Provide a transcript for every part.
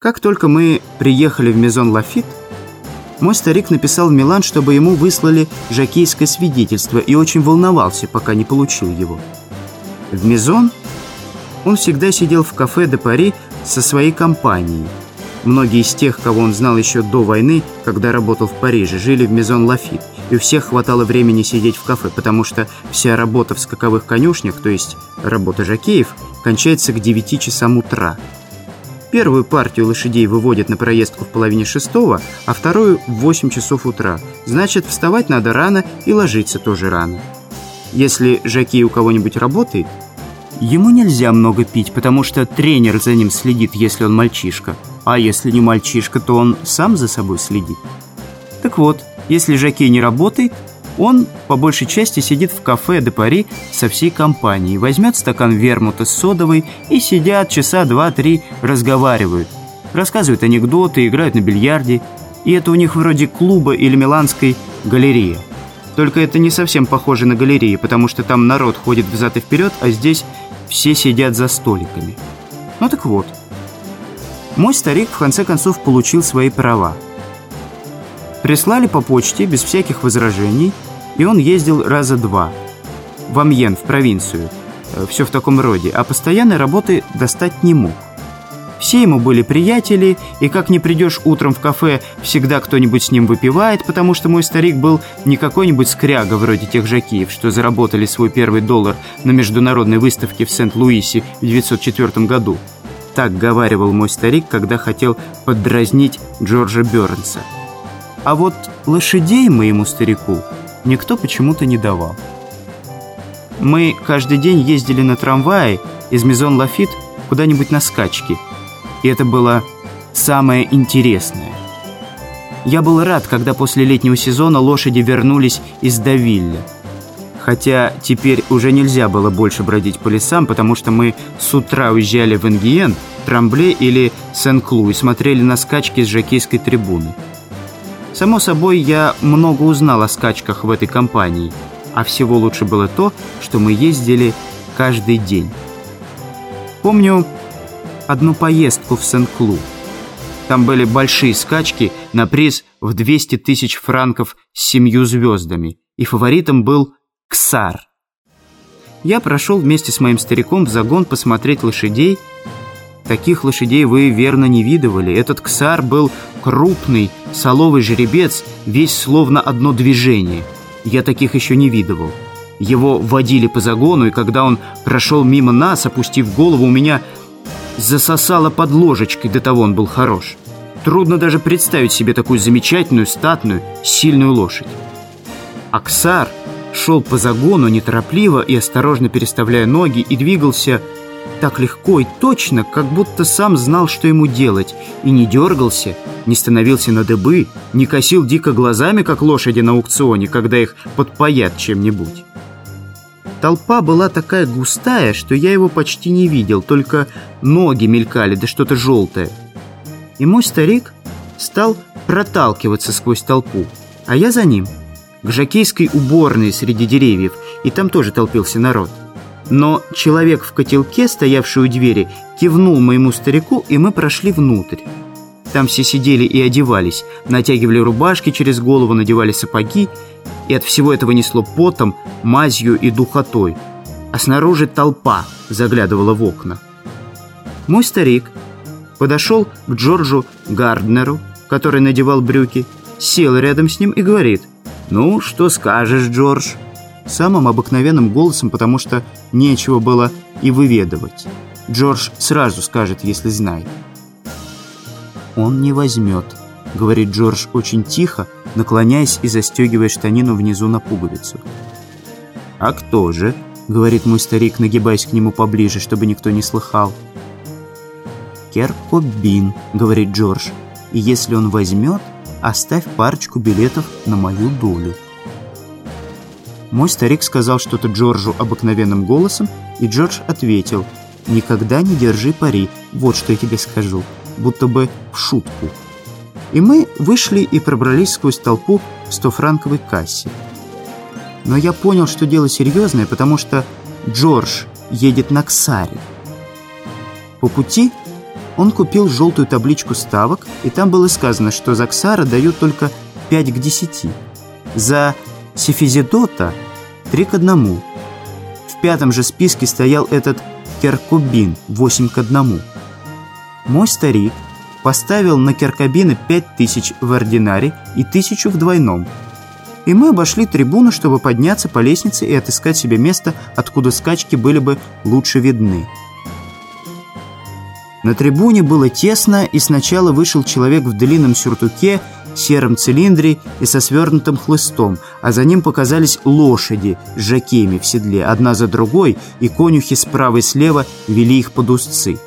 Как только мы приехали в Мезон Лафит, мой старик написал в Милан, чтобы ему выслали жакейское свидетельство и очень волновался, пока не получил его. В Мезон он всегда сидел в кафе де Пари со своей компанией. Многие из тех, кого он знал еще до войны, когда работал в Париже, жили в Мезон Лафит, и у всех хватало времени сидеть в кафе, потому что вся работа в скаковых конюшнях, то есть работа жакеев, кончается к 9 часам утра. Первую партию лошадей выводят на проездку в половине шестого, а вторую в 8 часов утра. Значит, вставать надо рано и ложиться тоже рано. Если жакей у кого-нибудь работает, ему нельзя много пить, потому что тренер за ним следит, если он мальчишка. А если не мальчишка, то он сам за собой следит. Так вот, если жакей не работает, он по большей части сидит в кафе де Пари со всей компанией, возьмет стакан вермута с содовой и сидят часа два-три, разговаривают. Рассказывают анекдоты, играют на бильярде. И это у них вроде клуба или миланской галереи. Только это не совсем похоже на галерею, потому что там народ ходит взад и вперед, а здесь все сидят за столиками. Ну так вот. Мой старик в конце концов получил свои права. Прислали по почте без всяких возражений – и он ездил раза два. В Амьен, в провинцию. Э, Все в таком роде. А постоянной работы достать не мог. Все ему были приятели, и как не придешь утром в кафе, всегда кто-нибудь с ним выпивает, потому что мой старик был не какой-нибудь скряга вроде тех жакеев, что заработали свой первый доллар на международной выставке в Сент-Луисе в 1904 году. Так говаривал мой старик, когда хотел поддразнить Джорджа Бернса. А вот лошадей моему старику никто почему-то не давал. Мы каждый день ездили на трамвае из Мезон Лафит куда-нибудь на скачки. И это было самое интересное. Я был рад, когда после летнего сезона лошади вернулись из Давилля. Хотя теперь уже нельзя было больше бродить по лесам, потому что мы с утра уезжали в Энгиен, Трамбле или Сен-Клу и смотрели на скачки с жокейской трибуны. Само собой, я много узнал о скачках в этой компании, а всего лучше было то, что мы ездили каждый день. Помню одну поездку в Сен-Клу. Там были большие скачки на приз в 200 тысяч франков с семью звездами, и фаворитом был Ксар. Я прошел вместе с моим стариком в загон посмотреть лошадей, Таких лошадей вы верно не видывали. Этот ксар был крупный, соловый жеребец, весь словно одно движение. Я таких еще не видывал. Его водили по загону, и когда он прошел мимо нас, опустив голову, у меня засосало под ложечкой, до того он был хорош. Трудно даже представить себе такую замечательную, статную, сильную лошадь. Аксар шел по загону неторопливо и осторожно переставляя ноги и двигался так легко и точно, как будто сам знал, что ему делать, и не дергался, не становился на дыбы, не косил дико глазами, как лошади на аукционе, когда их подпаят чем-нибудь. Толпа была такая густая, что я его почти не видел, только ноги мелькали, да что-то желтое. И мой старик стал проталкиваться сквозь толпу, а я за ним, к жакейской уборной среди деревьев, и там тоже толпился народ. Но человек в котелке, стоявший у двери, кивнул моему старику, и мы прошли внутрь. Там все сидели и одевались, натягивали рубашки через голову, надевали сапоги, и от всего этого несло потом, мазью и духотой. А снаружи толпа заглядывала в окна. Мой старик подошел к Джорджу Гарднеру, который надевал брюки, сел рядом с ним и говорит, «Ну, что скажешь, Джордж?» самым обыкновенным голосом, потому что нечего было и выведывать. Джордж сразу скажет, если знает. «Он не возьмет», — говорит Джордж очень тихо, наклоняясь и застегивая штанину внизу на пуговицу. «А кто же?» — говорит мой старик, нагибаясь к нему поближе, чтобы никто не слыхал. «Керкобин», — говорит Джордж, — «и если он возьмет, оставь парочку билетов на мою долю». Мой старик сказал что-то Джорджу обыкновенным голосом, и Джордж ответил «Никогда не держи пари, вот что я тебе скажу», будто бы в шутку. И мы вышли и пробрались сквозь толпу в стофранковой кассе. Но я понял, что дело серьезное, потому что Джордж едет на Ксаре. По пути Он купил желтую табличку ставок, и там было сказано, что за Ксара дают только 5 к 10. За Сефизидота 3 к 1. В пятом же списке стоял этот Керкубин 8 к 1. Мой старик поставил на Керкобина 5000 в ординаре и 1000 в двойном. И мы обошли трибуну, чтобы подняться по лестнице и отыскать себе место, откуда скачки были бы лучше видны. На трибуне было тесно, и сначала вышел человек в длинном сюртуке, сером цилиндре и со свернутым хлыстом, а за ним показались лошади с жакеями в седле, одна за другой, и конюхи справа и слева вели их под узцы.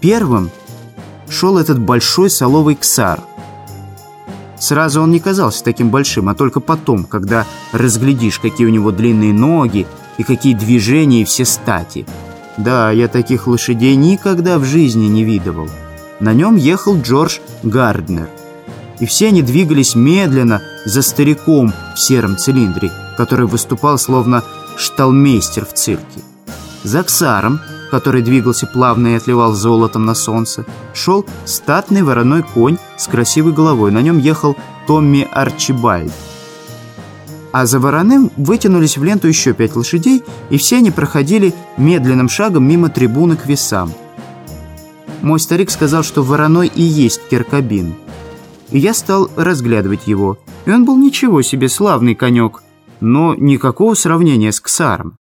Первым шел этот большой соловый ксар. Сразу он не казался таким большим, а только потом, когда разглядишь, какие у него длинные ноги и какие движения и все стати – да, я таких лошадей никогда в жизни не видывал. На нем ехал Джордж Гарднер. И все они двигались медленно за стариком в сером цилиндре, который выступал словно шталмейстер в цирке. За Ксаром, который двигался плавно и отливал золотом на солнце, шел статный вороной конь с красивой головой. На нем ехал Томми Арчибальд а за вороным вытянулись в ленту еще пять лошадей, и все они проходили медленным шагом мимо трибуны к весам. Мой старик сказал, что вороной и есть Керкабин. И я стал разглядывать его, и он был ничего себе славный конек, но никакого сравнения с Ксаром.